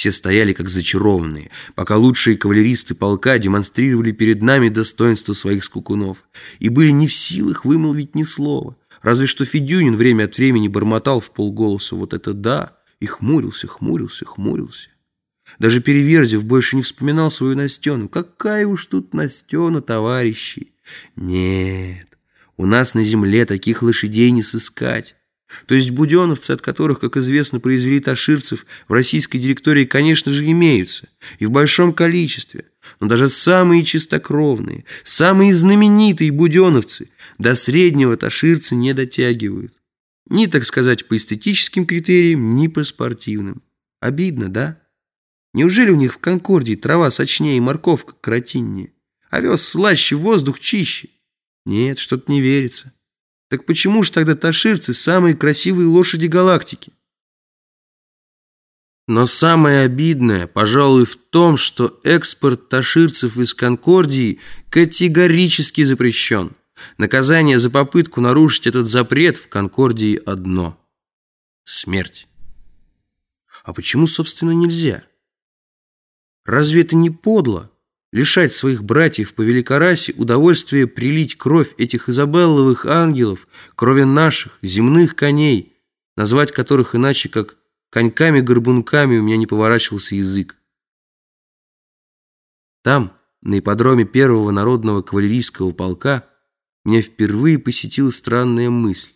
Все стояли как зачарованные, пока лучшие кавалеристы полка демонстрировали перед нами достоинство своих скукунов и были не в силах вымолвить ни слова. Разве что Федюнин время от времени бормотал в полголоса «вот это да!» и хмурился, хмурился, хмурился. Даже Переверзев больше не вспоминал свою Настену. Какая уж тут Настена, товарищи! Нет, у нас на земле таких лошадей не сыскать. То есть буденовцы, от которых, как известно, произвели таширцев, в российской директории, конечно же, имеются, и в большом количестве. Но даже самые чистокровные, самые знаменитые буденовцы до среднего таширца не дотягивают. Ни, так сказать, по эстетическим критериям, ни по спортивным. Обидно, да? Неужели у них в Конкордии трава сочнее и морковка кротиннее? Овес слаще, воздух чище? Нет, что-то не верится. Так почему же тогда таширцы самые красивые лошади галактики? Но самое обидное, пожалуй, в том, что экспорт таширцев из Конкордии категорически запрещен. Наказание за попытку нарушить этот запрет в Конкордии одно – смерть. А почему, собственно, нельзя? Разве это не подло? Лишать своих братьев по великорасе удовольствия прилить кровь этих изабелловых ангелов, крови наших, земных коней, назвать которых иначе, как коньками-горбунками, у меня не поворачивался язык. Там, на ипподроме первого народного кавалерийского полка, меня впервые посетила странная мысль.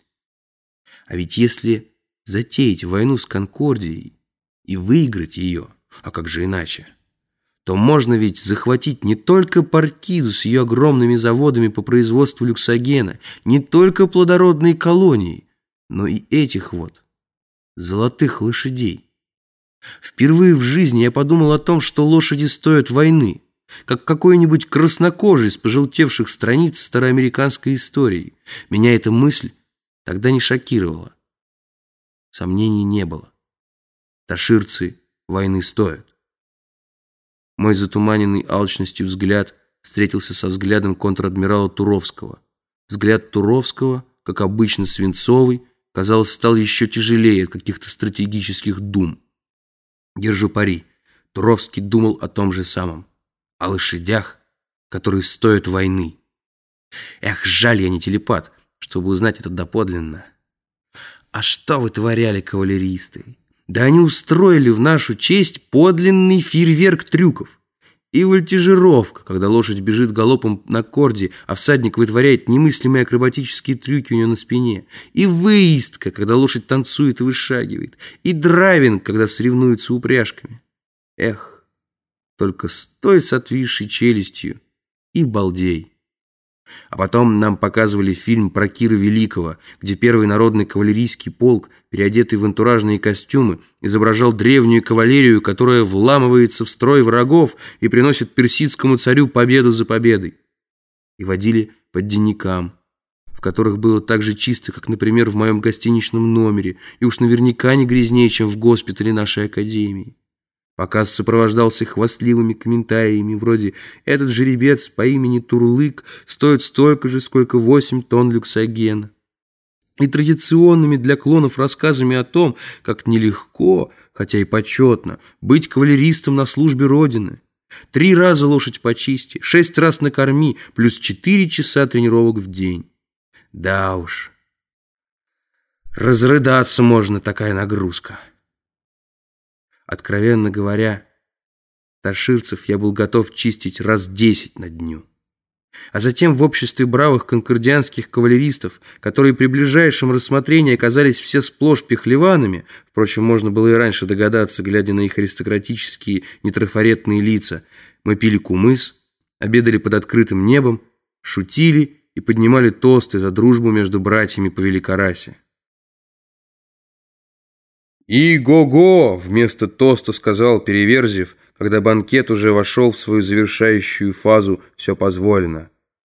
А ведь если затеять войну с Конкордией и выиграть ее, а как же иначе? То можно ведь захватить не только Паркиду с ее огромными заводами по производству люксогена, не только плодородные колонии, но и этих вот золотых лошадей. Впервые в жизни я подумал о том, что лошади стоят войны, как какой-нибудь краснокожий с пожелтевших страниц староамериканской истории. Меня эта мысль тогда не шокировала. Сомнений не было. Таширцы войны стоят. Мой затуманенный алчностью взгляд встретился со взглядом контр-адмирала Туровского. Взгляд Туровского, как обычно свинцовый, казалось, стал еще тяжелее от каких-то стратегических дум. Держу пари. Туровский думал о том же самом. О лошадях, которые стоят войны. Эх, жаль, я не телепат, чтобы узнать это доподлинно. А что вы творяли, кавалеристы? Да они устроили в нашу честь подлинный фейерверк трюков. И вольтижировка, когда лошадь бежит галопом на корде, а всадник вытворяет немыслимые акробатические трюки у нее на спине. И выездка, когда лошадь танцует и вышагивает. И драйвинг, когда соревнуются упряжками. Эх, только стой с отвисшей челюстью и балдей. А потом нам показывали фильм про Кира Великого, где первый народный кавалерийский полк, переодетый в антуражные костюмы, изображал древнюю кавалерию, которая вламывается в строй врагов и приносит персидскому царю победу за победой. И водили по денникам, в которых было так же чисто, как, например, в моем гостиничном номере, и уж наверняка не грязнее, чем в госпитале нашей академии. Показ сопровождался хвастливыми комментариями вроде «Этот жеребец по имени Турлык стоит столько же, сколько 8 тонн люксогена» и традиционными для клонов рассказами о том, как нелегко, хотя и почетно, быть кавалеристом на службе Родины. Три раза лошадь почисти, шесть раз накорми, плюс четыре часа тренировок в день. Да уж, разрыдаться можно такая нагрузка. Откровенно говоря, таширцев я был готов чистить раз десять на дню. А затем в обществе бравых конкордианских кавалеристов, которые при ближайшем рассмотрении оказались все сплошь пехлеванами, впрочем, можно было и раньше догадаться, глядя на их аристократические нетрафаретные лица, мы пили кумыс, обедали под открытым небом, шутили и поднимали тосты за дружбу между братьями по Великорасе. «И-го-го!» — вместо тоста сказал Переверзев, когда банкет уже вошел в свою завершающую фазу «все позволено».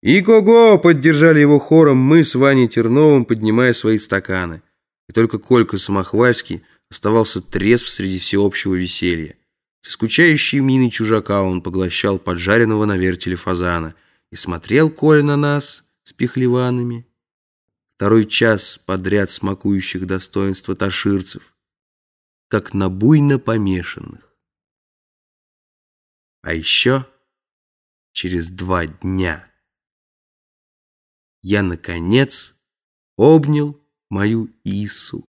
«И-го-го!» — поддержали его хором мы с Ваней Терновым, поднимая свои стаканы. И только Колька Самохвальский оставался трезв среди всеобщего веселья. С скучающей миной чужака он поглощал поджаренного на вертеле фазана и смотрел Коль на нас с пихлеванами. Второй час подряд смакующих достоинства таширцев — как на буйно помешанных. А еще через два дня я, наконец, обнял мою Ису.